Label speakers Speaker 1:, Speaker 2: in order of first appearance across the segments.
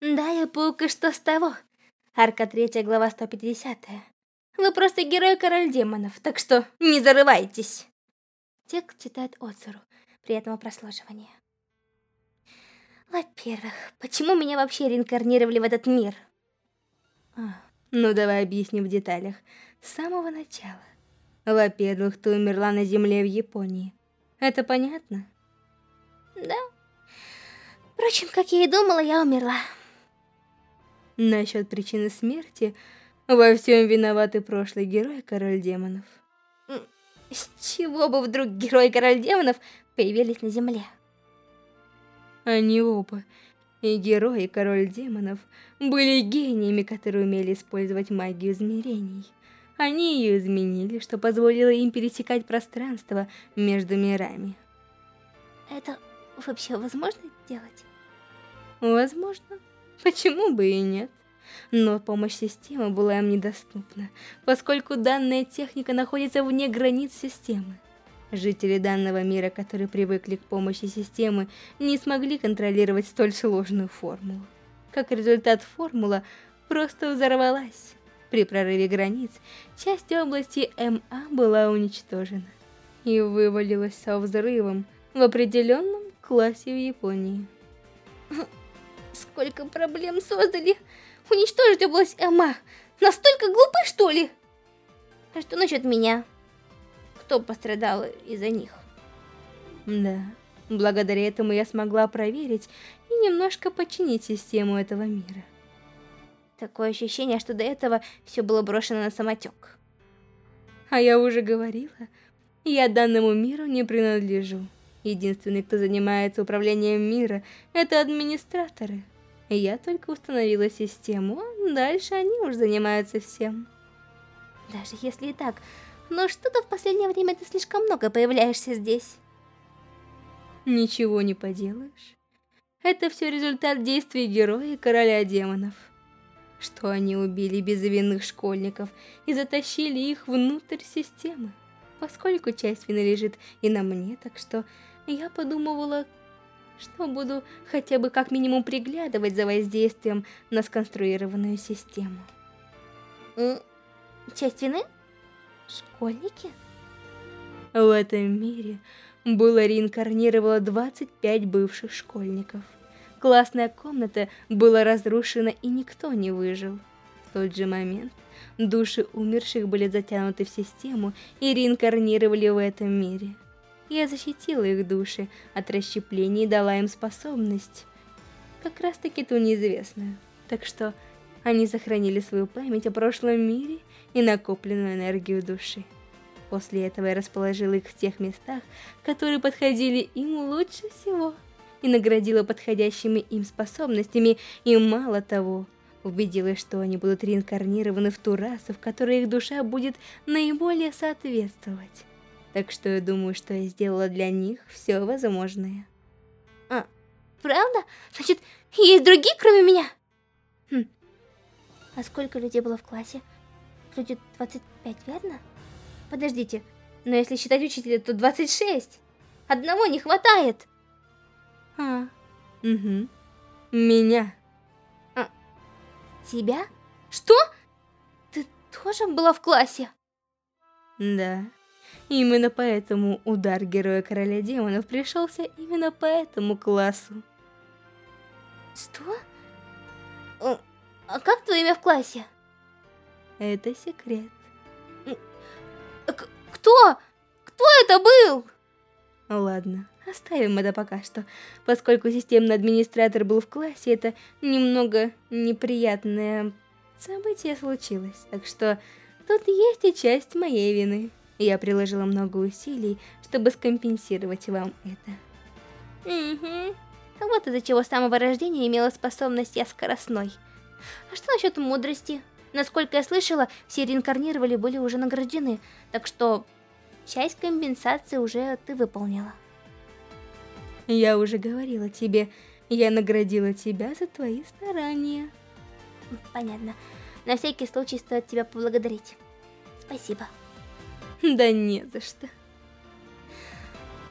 Speaker 1: Да, я паук, и что с того? Арка 3, глава 150. Вы просто герой-король демонов, так что не зарывайтесь. Текст читает Оцеру. Приятного прослушивания. Во-первых, почему меня вообще реинкарнировали в этот мир?
Speaker 2: А, ну давай объясним в деталях. С самого начала. Во-первых, ты умерла на земле в Японии. Это понятно?
Speaker 1: Да. Впрочем, как я и думала, я умерла.
Speaker 2: Насчет причины смерти, во всем виноваты прошлый герой Король Демонов.
Speaker 1: С чего бы вдруг герой Король Демонов появились на земле?
Speaker 2: Они оба, и герой, и Король Демонов, были гениями, которые умели использовать магию измерений. Они ее изменили, что позволило им пересекать пространство между мирами.
Speaker 1: Это вообще возможно делать?
Speaker 2: Возможно. Почему бы и нет? Но помощь системы была им недоступна, поскольку данная техника находится вне границ системы. Жители данного мира, которые привыкли к помощи системы, не смогли контролировать столь сложную формулу. Как результат, формула просто взорвалась. При прорыве границ часть области МА была уничтожена и вывалилась со взрывом в определенном классе в Японии.
Speaker 1: Сколько проблем создали! Уничтожить область МА! Настолько глупы, что ли? А что насчет меня? Кто пострадал из-за них?
Speaker 2: Да, благодаря этому я смогла проверить и немножко починить систему этого мира.
Speaker 1: Такое ощущение, что до этого все было брошено на самотек.
Speaker 2: А я уже говорила, я данному миру не принадлежу. Единственный, кто занимается управлением мира, это администраторы. Я только установила систему, а дальше они уж занимаются всем.
Speaker 1: Даже если и так, но что-то в последнее время ты слишком много появляешься здесь.
Speaker 2: Ничего не поделаешь. Это все результат действий героя и короля демонов. Что они убили безвинных школьников и затащили их внутрь системы. Поскольку часть вины лежит и на мне, так что я подумывала, что буду хотя бы как минимум приглядывать за воздействием на сконструированную систему.
Speaker 1: Часть вины? Школьники?
Speaker 2: В этом мире было реинкарнировало 25 бывших школьников. Классная комната была разрушена и никто не выжил. В тот же момент души умерших были затянуты в систему и реинкарнировали в этом мире. Я защитила их души от расщепления и дала им способность, как раз таки ту неизвестную. Так что они сохранили свою память о прошлом мире и накопленную энергию души. После этого я расположила их в тех местах, которые подходили им лучше всего, и наградила подходящими им способностями, и мало того, убедилась, что они будут реинкарнированы в ту расу, в которой их душа будет наиболее соответствовать. Так что я думаю, что я сделала для них все возможное.
Speaker 1: А, правда? Значит, есть другие, кроме меня? Хм. А сколько людей было в классе? Вроде 25, верно? Подождите, но если считать учителя, то 26. Одного не хватает.
Speaker 2: А, угу. Меня.
Speaker 1: Тебя? Что? Ты тоже была в классе?
Speaker 2: Да. Именно поэтому удар Героя Короля Демонов пришелся именно по этому классу.
Speaker 1: Что? А как твое имя в классе?
Speaker 2: Это секрет.
Speaker 1: К кто? Кто это был?
Speaker 2: Ладно, оставим это пока что. Поскольку системный администратор был в классе, это немного неприятное событие случилось. Так что тут есть и часть моей вины. Я приложила много усилий, чтобы скомпенсировать вам это.
Speaker 1: Угу. Вот из-за чего с самого рождения имела способность я скоростной. А что насчет мудрости? Насколько я слышала, все реинкарнировали были уже награждены, так что часть компенсации уже ты выполнила.
Speaker 2: Я уже говорила тебе, я наградила тебя за твои старания.
Speaker 1: Понятно. На всякий случай стоит тебя поблагодарить. Спасибо.
Speaker 2: Да не за что.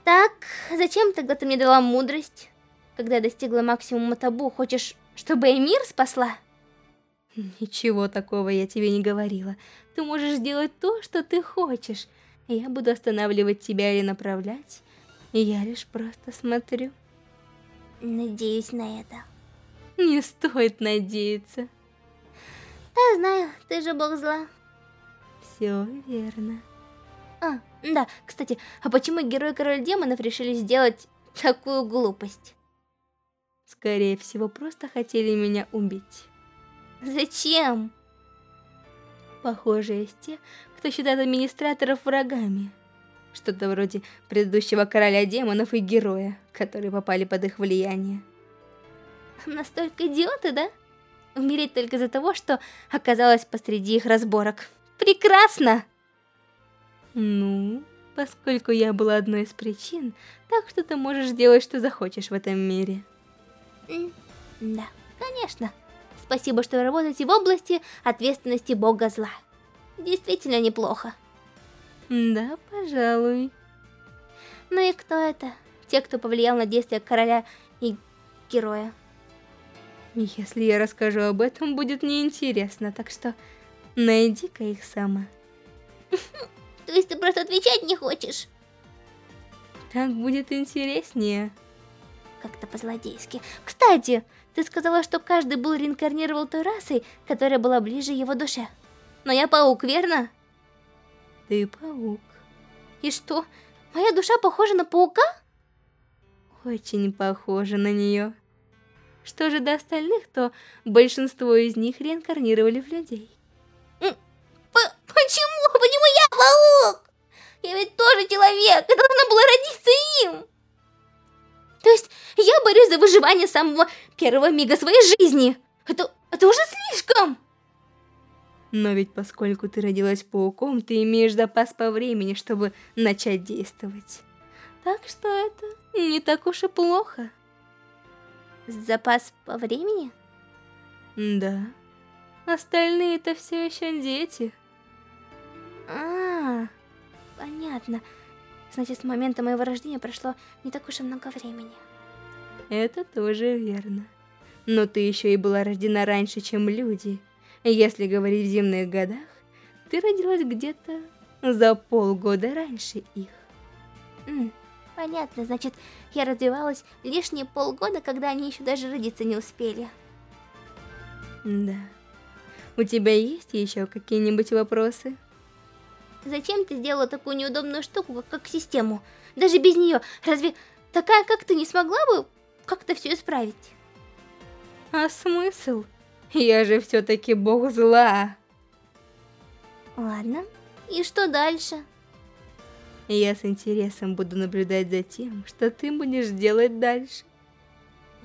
Speaker 1: Так, зачем тогда ты мне дала мудрость? Когда я достигла максимума табу, хочешь, Чтобы я мир спасла?
Speaker 2: Ничего такого я тебе не говорила. Ты можешь делать то, что ты хочешь. Я буду останавливать тебя или направлять. Я лишь просто смотрю.
Speaker 1: Надеюсь на это.
Speaker 2: Не стоит надеяться.
Speaker 1: Я знаю, ты же бог зла.
Speaker 2: Все верно.
Speaker 1: А, да, кстати, а почему герой король демонов решили сделать такую глупость?
Speaker 2: Скорее всего, просто хотели меня убить.
Speaker 1: Зачем?
Speaker 2: Похоже, есть те, кто считает администраторов врагами. Что-то вроде предыдущего короля демонов и героя, которые попали под их влияние.
Speaker 1: Настолько идиоты, да? Умереть только из-за того, что оказалась посреди их разборок. Прекрасно!
Speaker 2: Ну, поскольку я была одной из причин, так что ты можешь делать, что захочешь в этом мире.
Speaker 1: Да, конечно. Спасибо, что вы работаете в области ответственности бога зла. Действительно неплохо.
Speaker 2: Да, пожалуй.
Speaker 1: Ну и кто это? Те, кто повлиял на действия короля и героя.
Speaker 2: Если я расскажу об этом, будет неинтересно, так что найди-ка их сама.
Speaker 1: То есть ты просто отвечать не хочешь?
Speaker 2: Так будет интереснее.
Speaker 1: Как-то по-злодейски. Кстати, ты сказала, что каждый был реинкарнировал той расой, которая была ближе его душе. Но я паук, верно?
Speaker 2: Ты паук.
Speaker 1: И что, моя душа похожа на паука?
Speaker 2: Очень похожа на нее. Что же до остальных, то большинство из них реинкарнировали в людей.
Speaker 1: П почему? Почему я паук? Я ведь тоже человек, и должна была родиться им. Я борюсь за выживание самого первого мига своей жизни. Это, это уже слишком.
Speaker 2: Но ведь поскольку ты родилась пауком, ты имеешь запас по времени, чтобы начать действовать. Так что это не так уж и плохо.
Speaker 1: Запас по времени?
Speaker 2: Да. Остальные это все еще дети.
Speaker 1: А, -а, -а понятно. Значит, с момента моего рождения прошло не так уж и много времени.
Speaker 2: Это тоже верно. Но ты еще и была рождена раньше, чем люди. Если говорить в земных годах, ты родилась где-то за полгода раньше их.
Speaker 1: М, понятно, значит, я развивалась лишние полгода, когда они еще даже родиться не успели.
Speaker 2: Да. У тебя есть еще какие-нибудь вопросы?
Speaker 1: Зачем ты сделала такую неудобную штуку, как, как систему? Даже без нее, разве такая, как ты, не смогла бы как-то все исправить?
Speaker 2: А смысл? Я же все-таки бог зла.
Speaker 1: Ладно, и что дальше?
Speaker 2: Я с интересом буду наблюдать за тем, что ты будешь делать дальше.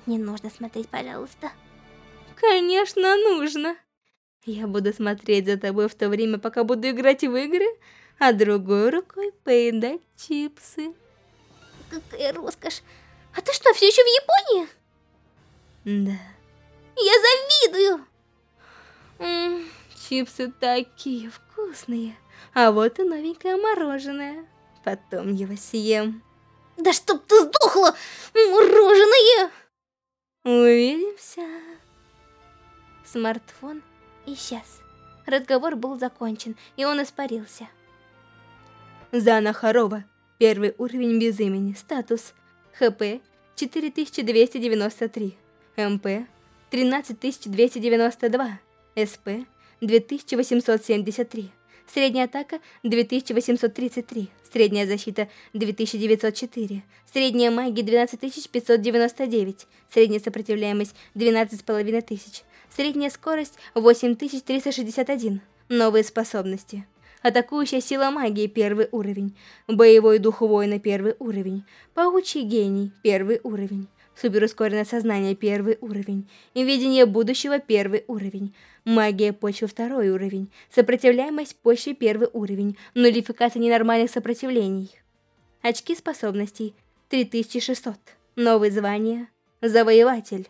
Speaker 1: Не нужно смотреть, пожалуйста.
Speaker 2: Конечно, нужно. Я буду смотреть за тобой в то время, пока буду играть в игры, а другой рукой поедать чипсы.
Speaker 1: Какая роскошь. А ты что, все еще в Японии?
Speaker 2: Да.
Speaker 1: Я завидую.
Speaker 2: М -м, чипсы такие вкусные. А вот и новенькое мороженое. Потом его съем.
Speaker 1: Да чтоб ты сдохла, мороженое!
Speaker 2: Увидимся.
Speaker 1: Смартфон исчез. Разговор был закончен, и он испарился.
Speaker 2: Зана Харова. Первый уровень без имени. Статус. ХП 4293. МП 13292. СП 2873. Средняя атака 2833. Средняя защита 2904. Средняя магия 12599. Средняя сопротивляемость 12500. Средняя скорость 8361. Новые способности. Атакующая сила магии первый уровень. Боевой дух воина первый уровень. Паучий гений первый уровень. Суперускоренное сознание первый уровень. Видение будущего первый уровень. Магия почвы второй уровень. Сопротивляемость почве первый уровень. Нулификация ненормальных сопротивлений. Очки способностей 3600. Новые звания. Завоеватель.